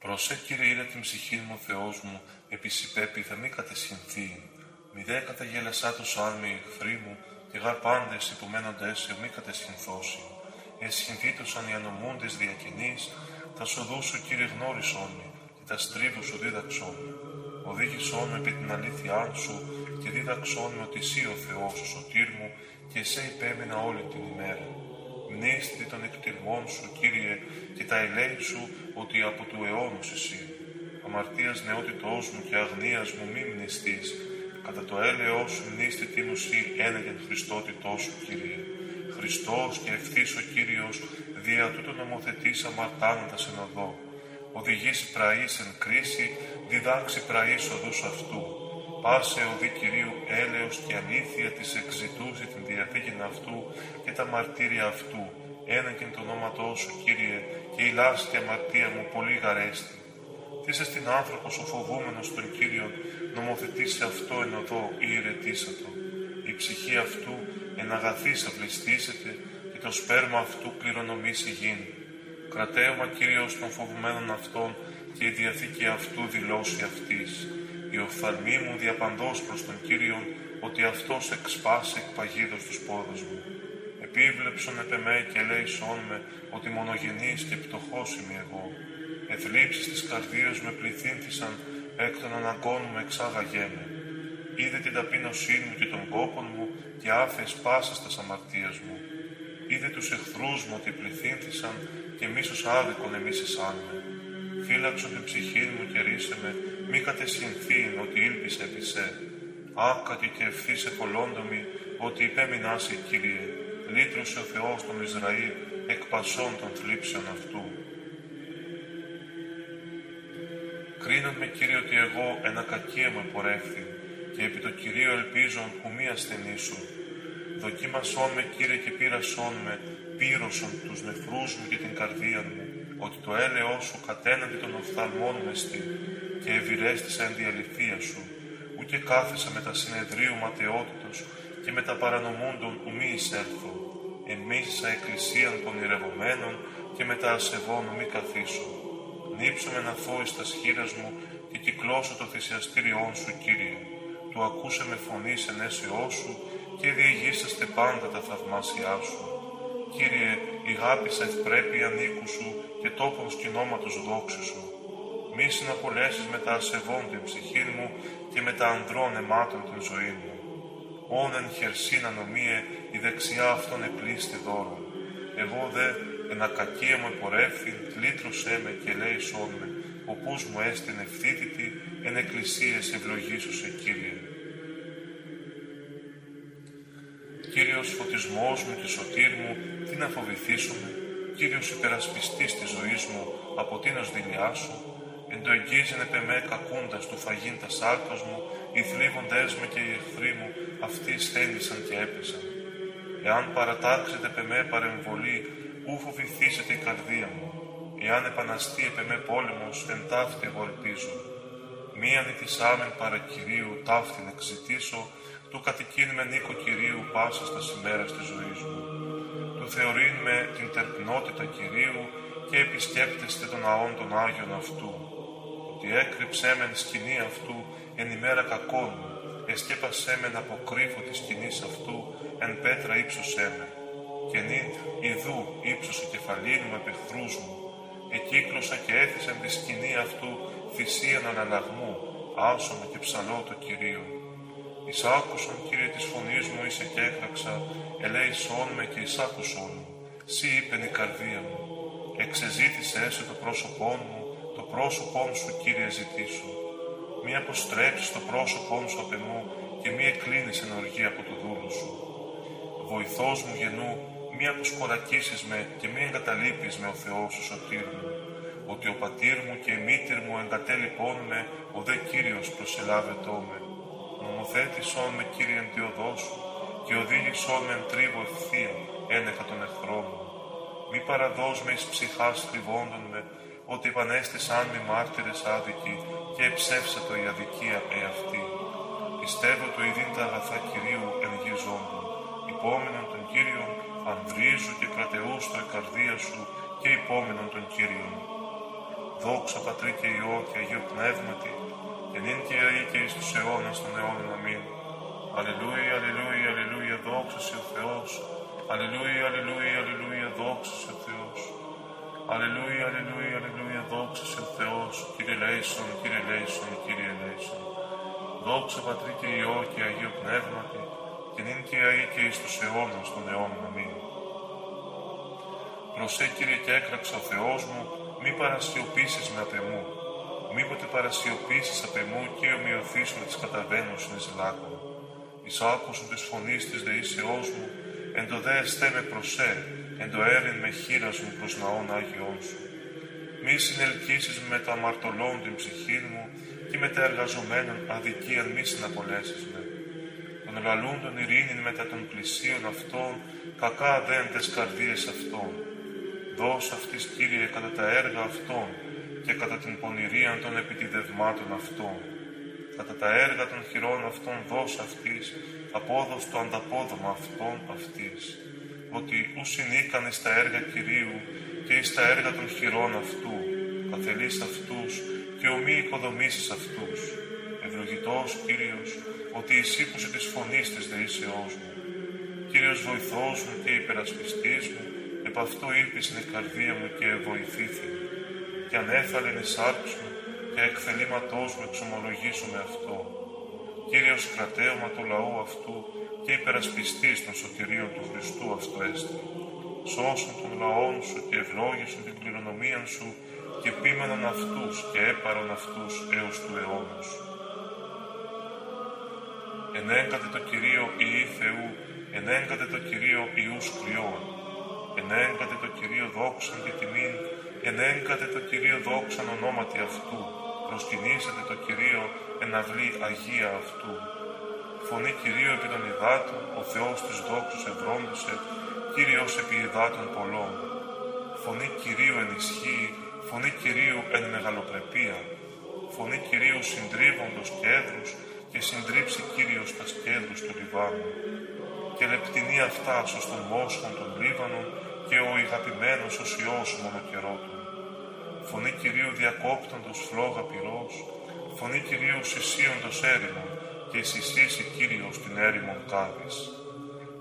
Προσέ Κύριε ήρε την ψυχή μου, Θεός μου, επί θα μη κατεσχυνθεί. Μη δε καταγελασάτωσαν με οι εχθροί μου, και γαρ πάντες υπομένοντες σε μη κατεσχυνθώσει. Εσχυνθήτωσαν οι ανομούντες διακινείς, τα σοδού σου Κύριε γνώρισόν με, και τα στρίβου σου δίδαξόν με. Οδήγησόν με επί την αλήθειά σου, και δίδαξόν με ότι εσύ ο Θεός ο σωτήρ μου, και σε υπέμενα όλη την ημέρα. Μνήστη των εκτιρμών σου, Κύριε, και τα ελέη σου, ότι από του αιώνους εσύ. Αμαρτίας νεότητός μου και αγνίας μου μη μνηστείς, κατά το έλεό σου μνήστη τι σύ ένεγεν Χριστότητό σου, Κύριε. Χριστός και ευθύς ο Κύριος, δια τούτο νομοθετής αμαρτάνοντα εν οδό. Οδηγήσει πραής εν κρίση, διδάξει πραής οδούς αυτού. Πάσε οδή Κυρίου έλεος και αλήθεια της εξητούσει την διαθήκη αυτού και τα μαρτύρια αυτού. Ένεκεν το όνόματό σου, Κύριε, και η λάστη αμαρτία μου πολύ γαρέστη. Τι στην άνθρωπος ο φοβούμενος τον Κύριον, νομοθετήσει αυτό εν οδό ή ηρετήσατο. Η ψυχή αυτού εν αγαθής αυλιστήσεται και το σπέρμα αυτού κληρονομήσει γην. Κρατέωμα Κύριος των φοβουμένων αυτών και η διαθήκη αυτού δηλώσει αυτής. Η οφθαλμή μου διαπαντός προς τον Κύριον ότι αυτός εξπάσει εκ παγίδος τους πόδους μου. Επίβλεψον επεμέ και λέει με ότι μονογενής και πτωχός είμαι εγώ. Εθλίψεις της καρδίας με πληθύνθησαν εκ των αναγκών μου εξάγαγέ με. Είδε την ταπείνωσή μου και τον κόπον μου και άφες πάσα στα αμαρτίας μου. Είδε τους εχθρούς μου ότι πληθύνθησαν και μίσος άδικον εμίσησαν με. Φύλαξον την ψυχή μου και ρίσε με, μη κατεσχυνθήν ότι ήλπισε επί σε. Άκατη και ευθύς εκολόντομη, ότι υπέμεινάσαι, Κύριε, λύτρωσε ο Θεός τον Ισραήλ εκ πασών των θλίψεων αυτού. Κρίνον με, Κύριε, ότι εγώ ένα κακία μου επορεύθη και επί το Κυρίο ελπίζον ου μη ασθενήσου. Δοκίμασόν με, Κύριε, και πήρασόν με, πύρωσον τους νεφρούς μου και την καρδία μου, ότι το έλεό σου κατέναντι των οφθαλμών με στη, και ευηρέστησα εν διαλυθία σου, ούτε κάθεσα με τα συνεδρίου ματαιότητος και με τα παρανομούντων ου μη εισέλθω. Εμίσησα εκκλησίαν των ηρευομένων και με τα ασεβών μη καθίσω. Νύψω με να φόη στα σχήρας μου και κυκλώσω το θυσιαστήριόν σου, Κύριε. Του ακούσε με φωνή σε νέσιό σου και διηγήσαστε πάντα τα θαυμάσια σου. Κύριε, η αγάπησα ευπρέπεια νίκου σου και τόπον σκηνώματος δόξου σου. Μη συναπολέσεις με τα ασεβών την ψυχή μου και με τα ανδρών αιμάτων την ζωή μου. Όν εν χερσίν ανομίε η δεξιά αυτόν επλήστη δώρο. Εγώ δε εν ακακία μου επορεύθη, λύτρωσέ με και λέει με, οπούς μου έστειν ευθύτητη, εν εκκλησίες ευλογήσου σε Κύριε. Κύριος φωτισμός μου και σωτήρ μου, τι να φοβηθήσουμε, Κύριος υπερασπιστής της ζωής μου, από τίνος δειλιά σου, εν το εγγύζεν επεμέ κακούντας του φαγήν τα σάρκας μου, οι θλίβοντές με και οι εχθροί μου, αυτοί στέλνησαν και έπεσαν. Εάν παρατάξετε επεμέ παρεμβολή, ού φοβηθήσετε η καρδία μου. Εάν επαναστεί επεμέ πόλεμος, εν ταύτη εγώ ελπίζω. Μίαν ηθισάμεν παρά Κυρίου, ταύτην εξητήσω, του κατοικήν με νίκο Κυρίου πάσα στα σημέρα της ζωής μου. Του θεωρήν με την τερπνότητα Κυρίου και επισκέπτεστε των ναών των Άγιων αυτού. Ότι έκρυψέ μεν σκηνή αυτού εν ημέρα κακών μου, εσκέπασέ μεν από κρύφο της σκηνής αυτού, εν πέτρα ύψωσέ με. Και νυν ιδού ύψωσε κεφαλή μου επεχθρούς μου, εκύκλωσα και έθισα τη σκηνή αυτού θυσίαν αναλλαγμού, άσωμα και ψαλό το Κυρίο. Εισάκουσον, Κύριε, της φωνής μου είσαι και έκραξα, ελέησόν με και εισάκουσον μου. Σύ είπεν η καρδία μου. Εξεζήτησε έσαι το πρόσωπό μου, το πρόσωπό σου, Κύριε, ζητήσω. Μη αποστρέψεις το πρόσωπό σου απ' εμού και μη εκκλίνεις εν οργή από το δούλο σου. Βοηθός μου γεννού, μη αποσκορακίσεις με και μη εγκαταλείπεις με ο Θεός σου σωτήρ μου. Ότι ο πατήρ μου και η μήτυρ μου εγκατέλειπών με, ο δε Κύριος προσελάβετό με νομοθέτησόν με Κύριε εν σου και οδήγησόν με εν τρίβο ευθεία ένεχα των εχθρών μου. Μη παραδώσ με εις ψυχάς θρυβόντων με, ότι επανέστησαν μη μάρτυρες άδικοι και εψεύσατο η αδικία εαυτή. Πιστεύω το ειδήν τα αγαθά Κυρίου εν γης ζώντων, υπόμενον των Κύριων ανδρίζου και κρατεούς στο εκαρδία σου και υπόμενον των Κύριων. Δόξα Πατρί και Υιό και Αγίο Πνεύματι, και νυν και αεί και εις τους αιώνας των αιώνων. Αμήν. Αλληλούια, αλληλούια, αλληλούια, δόξα σε ο Θεός. Αλληλούια, αλληλούια, αλληλούια, δόξα σε ο Θεός. Αλληλούια, αλληλούια, αλληλούια, δόξα σε ο Θεός. Κύριε Λέησον, Κύριε Λέησον, Κύριε Λέησον. Δόξα Πατρί και Υιό και Αγίο Πνεύματι, και νυν και αεί και εις τους αιώνας των αιώνων. Αμήν. Προσέ Κύριε και έκραξε ο Θεός μου, μη παρασιωπήσεις με απεμού. Μήποτε παρασιωπήσεις απεμού και ομοιωθείς με τις καταβαίνουσιν εις λάκων. Εις άκουσον της φωνής της δεήσεώς μου, εν το δε εστέ με προσέ, εν το έρην με χείρας μου προς ναόν Άγιόν σου. Μη συνελκύσεις με τα αμαρτωλών την ψυχή μου και με τα εργαζομένων αδικίαν μη συναπολέσεις με. Τον λαλούντον ειρήνην μετά των πλησίων αυτών, κακά δέντες καρδίες αυτών Δώσ' αυτής, Κύριε, κατά τα έργα αυτών και κατά την πονηρία των επιτιδευμάτων αυτών. Κατά τα έργα των χειρών αυτών δώσ' αυτής, απόδοσ' το ανταπόδομα αυτών αυτής. Ότι ους συνήκαν τα έργα Κυρίου και εις τα έργα των χειρών αυτού, καθελείς αυτούς και ομοί οικοδομήσεις αυτούς. Ευλογητός Κύριος, ότι εισήκουσε της φωνής της δεήσεώς μου. Κύριος βοηθός μου και υπερασπιστής μου, Επ' αυτό ήλπισεν η καρδία μου και βοηθήθη. Και ανέφαλεν η σάρξ μου και εκθελήματός μου εξομολογήσω με αυτό. Κύριος κρατέωμα του λαού αυτού και υπερασπιστής των σωτηρίων του Χριστού αυτού έστη. Σώσον των λαών σου και ευλόγησον την κληρονομία σου και πίμεναν αυτούς και έπαρον αυτούς έως του αιώνος. Ενέγκατε το Κυρίο Υιή Θεού, ενέγκατε το Κυρίο Ιούς κρυών, ενέγκατε το Κυρίο δόξαν και τιμήν, ενέγκατε το Κυρίο δόξαν ονόματι αυτού, προσκυνήσατε το Κυρίο εναυλή Αγία αυτού. Φωνή Κυρίου επί των υδάτων, ο Θεός της δόξους ευρώντησε, Κύριος επί υδάτων πολλών. Φωνή Κυρίου ενισχύει, φωνή Κυρίου εν μεγαλοπρεπία, φωνή Κυρίου συντρίβοντος κέδρους και συντρίψει Κύριος τα σκέδρους του Λιβάνου. Και λεπτινή αυτά των μόσχων των Λίβανων και ο ηγαπημένος ως Υιός μονοκαιρότου. Φωνή Κυρίου διακόπτοντος φλόγα πυρός, φωνή Κυρίου συσίοντος έρημον και συσίσει Κύριος την έρημον κάδης.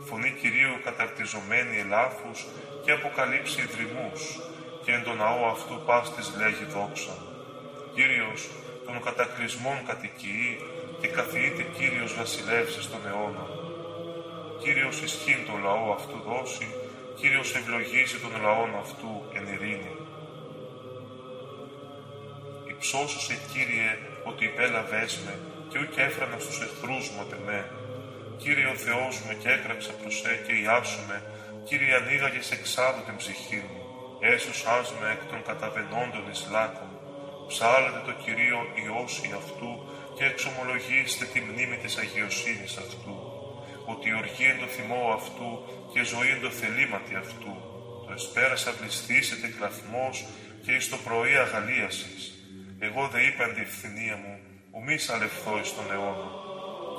Φωνή Κυρίου καταρτιζομένη ελάφους και αποκαλύψει ιδρυμούς και εν το ναό αυτού πάστης λέγει δόξα. Κύριος των κατακλυσμών κατοικεί και καθιείται Κύριος βασιλεύσει στον αιώνα. Κύριος ισχύν το λαό αυτού δώσει Κύριος ευλογήσει τον λαόν αυτού εν ειρήνη. Υψώσουσε, Κύριε, ότι υπέλαβες με και ούκ έφρανα στους εχθρούς μου απ' εμέ. Κύριε ο Θεός μου και έκραψα προς σε και ιάσουμε, Κύριε ανοίγαγες εξάδου την ψυχή μου, έσωσάς με εκ των καταβενόντων εις λάκων. Ψάλετε το Κυρίο Υιώσι αυτού και εξομολογήστε τη μνήμη της αγιοσύνης αυτού ότι οργή εν το θυμό αυτού και ζωή εν το θελήματι αυτού. Το εσπέρασα βληστήσετε κλαθμός και εις το πρωί αγαλίασης. Εγώ δε είπα εν τη ευθυνία μου, ουμή αλευθώ εις τον αιώνα.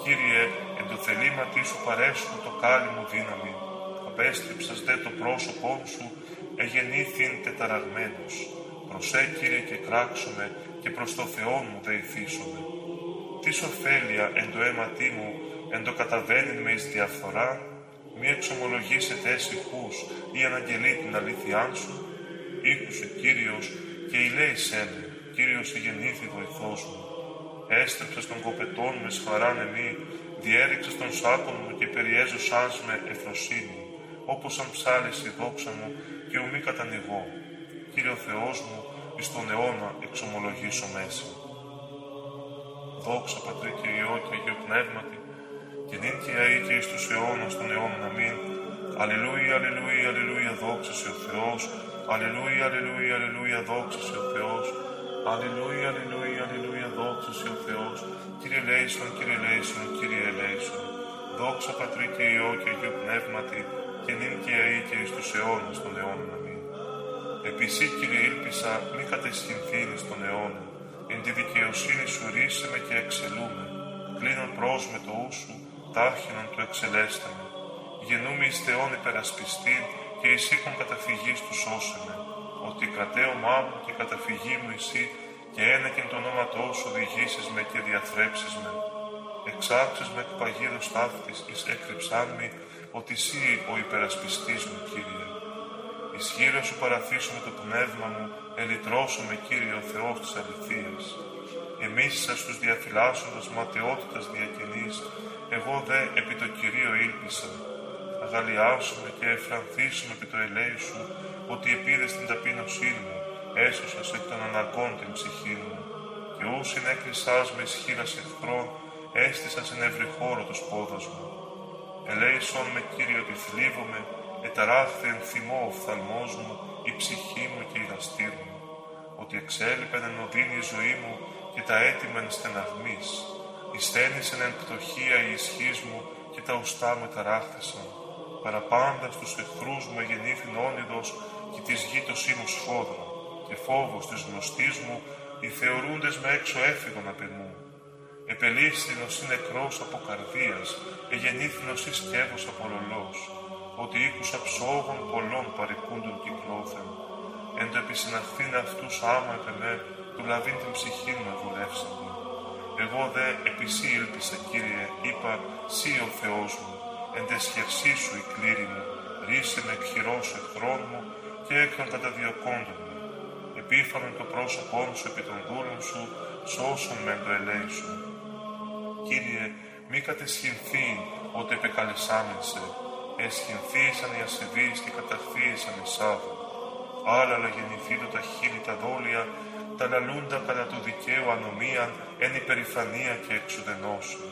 Κύριε, εν το θελήματι σου παρέσου το κάλλι μου δύναμη. Απέστρεψας δε το πρόσωπό σου, εγεννήθην τεταραγμένος. Προσέ, Κύριε, και κράξομαι και προς το Θεό μου δεηθήσομαι. Τι ωφέλεια εν το αίματί μου εν το καταβαίνει με εις διαφθορά, μη εξομολογήσετε ησυχούς ή αναγγελεί την αλήθειά σου, ήκουσε Κύριος και ηλέησέ με, Κύριος γεννήθη βοηθός μου. Έστρεψες των κοπετών με σχαράν εμεί, διέριξες των σάκων μου και περιέζωσάς με εφροσύνη, όπως αν ψάλεις η δόξα μου και ουμή κατανοηγώ. Κύριο Θεός μου, εις τον αιώνα εξομολογήσω μέσα. Δόξα Πατρί και Υιό και Αγίο Πνεύματι, και νυν και αεί και εις τους αιώνας των αιώνων. Αμήν. Αλληλούια, αλληλούια, αλληλούια, δόξα σε ο Θεός. Αλληλούια, αλληλούια, αλληλούια, δόξα σε ο Θεός. Αλληλούια, αλληλούια, αλληλούια, δόξα σε ο Θεός. Κύριε Λέησον, Κύριε Λέησον, Κύριε Λέησον. Δόξα Πατρί και Υιό και Αγίου Πνεύματι, και νυν και αεί και εις τους αιώνας των αιώνων. Αμήν. Επίση, Κύριε, ήλπισα μη κατεσχυνθήνεις των αιώνων. Εν τη δικαιοσύνη σου ρίσεμε και εξελούμε. Κλείνον προς με το ου σου, τάχυνον του εξελέσταμε. Γεννούμε εις Θεόν υπερασπιστή και εις οίκον καταφυγής του σώσεμε. Ο ότι κρατέωμά μου και καταφυγή μου εσύ και ένεκεν το ονόματό σου οδηγήσεις με και διαθρέψεις με. Εξάξεις με εκ παγίδος ταύτης εις έκρυψάν μη, ότι εσύ ο υπερασπιστής μου, Κύριε. Ισχύρω σου παραθήσω με το πνεύμα μου, ελυτρώσω με Κύριε ο Θεός της αληθείας. Εμείς στους διαφυλάσσοντας ματαιότητας διακαινής, εγώ δε επί το Κυρίο ήλπισα. Αγαλιάσουμε και εφρανθήσουμε επί το ελέη σου, ότι επίδες την ταπείνωσή μου, έσωσας εκ των αναγκών την ψυχή μου. Και ού συνέκρισάς με ισχύρας εχθρών, έστησα σε εύρη χώρο το σπόδος μου. Ελέησον με Κύριο ότι θλίβομαι, εταράχθη εν θυμό ο φθαλμός μου, η ψυχή μου και η δαστήρ μου. Ότι εξέλιπεν εν οδύνη η ζωή μου και τα έτοιμα εν στεναγμής. Ισθένησεν εν πτωχία η ισχύς μου και τα ουστά με ταράχθησαν. Παραπάντας στους εχθρούς μου εγεννήθην όνειδος και της γη το σήμου σφόδρο και φόβος της γνωστής μου οι θεωρούντες με έξω έφυγον απ' εμού. Επελίστην ως νεκρός από καρδίας, εγεννήθην ως σκεύος από λολός, ότι ήκουσα ψόγων πολλών παρεκούντων κυκλώθεν. Εν το επισυναχθήν αυτούς άμα επεμέ, του λαβήν την ψυχή μου ευουλεύσαντη. Εγώ δε επισή ήλπισα, Κύριε, είπα, σύ ο Θεός μου, εν τεσχερσή σου η κλήρη μου, ρίσε με εκχειρός εχθρών μου και εκ των καταδιωκόντων μου. Επίφανον το πρόσωπό σου επί των δούλων σου, σώσον με το ελέη σου. Κύριε, μη κατεσχυνθεί ότι επεκαλεσάμεν σε, εσχυνθήσαν οι ασεβείς και καταχθήσαν οι σάδου. Άλλα γεννηθεί το τα χείλη τα δόλια, τα λαλούντα κατά του δικαίου ανομίαν, εν υπερηφανία και εξουδενώσου.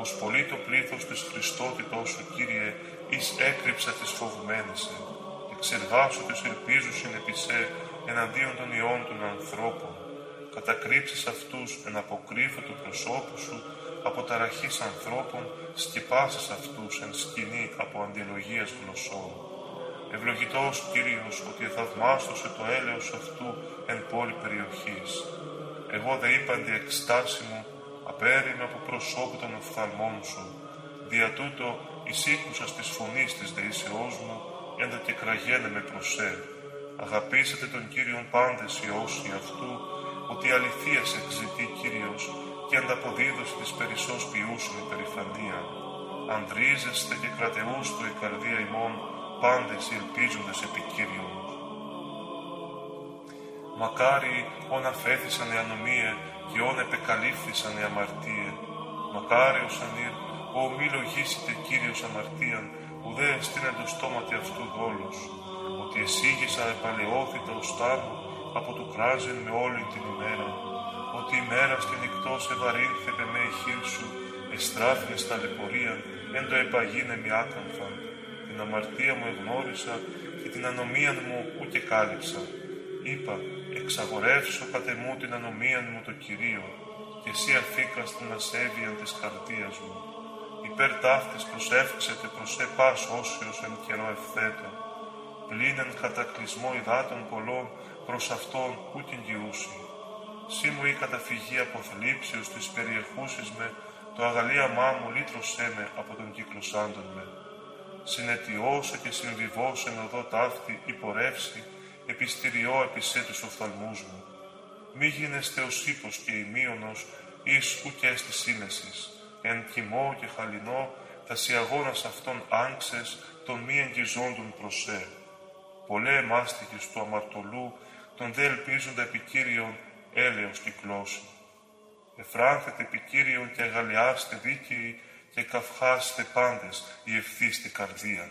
Ως πολύ το πλήθος της Χριστότητός σου, Κύριε, εις έκρυψα τις φοβμένες σε, εξεργάσου τις ελπίζουσιν επί σε, εναντίον των ιών των ανθρώπων. Κατακρύψεις αυτούς εν αποκρύφω του προσώπου σου, από ταραχής ανθρώπων, σκεπάσεις αυτούς εν σκηνή από αντιλογίας γλωσσών. Ευλογητός Κύριος, ότι εθαυμάστοσε το έλεος αυτού εν πόλη περιοχής. Εγώ δε είπαντι εκστάση μου, απέριμαι από προσώπου των οφθαλμών σου. Δια τούτο εισήκουσα της φωνής της δεήσεώς μου, έντα και κραγένε με προσέ. Αγαπήσατε τον Κύριον πάντες οι όσοι αυτού, ότι αληθείας εξητεί Κύριος και ανταποδίδωση της περισσός ποιούσιν υπερηφανία. Ανδρίζεστε και κρατεούστο η καρδία ημών, πάντες οι ελπίζοντες επί Κύριον. Μακάρι όν αφέθησαν οι ανομίε και όν επεκαλύφθησαν οι αμαρτίε. Μακάρι ο ανήρ, ο μη λογίσετε Κύριος αμαρτίαν, ουδέ εστίνε το στόματι αυτού δόλος, ότι εσύγησα επαλαιώθητα ο στάμου από του κράζεν με όλη την ημέρα, ότι η μέρα στην νυχτός ευαρύνθεπε με η χείρ σου, εστράφηνε στα λεπορία, εν το επαγίνε μη άκαμφαν. Την αμαρτία μου εγνώρισα και την ανομία μου ούτε κάλυψα. Είπα, εξαγορεύσω πατεμού την ανομία μου το Κυρίο, και εσύ αφήκας στην ασέβεια της καρδίας μου. Υπέρ ταύτης προσεύξετε προς επάς όσιος εν καιρό ευθέτω. Πλην εν κατακλυσμό υδάτων πολλών προς αυτόν ούκεν γιούσι. Σύ μου η καταφυγή από θλίψεως της περιεχούσης με, το αγαλίαμά μου λύτρωσέ με από τον κύκλωσάντων με. Συνετιώσε και συμβιβώσε με οδό ταύτη υπορεύσει, επιστηριώ επισέ τους οφθαλμούς μου. Μη γίνεστε ως ύπος και ημίωνος, εις ουκέ της σύνεσης. Εν κοιμό και χαλινό, θα αγώνας αυτόν άγξες, των μη εγγυζόντων προσέ. Πολλέ εμάστοιχες του αμαρτωλού, τον δε ελπίζοντα επικύριον, έλεος κυκλώσει. Εφράνθετε επικύριον και αγαλιάστε δίκαιοι και καυχάστε πάντες η ευθύστη καρδία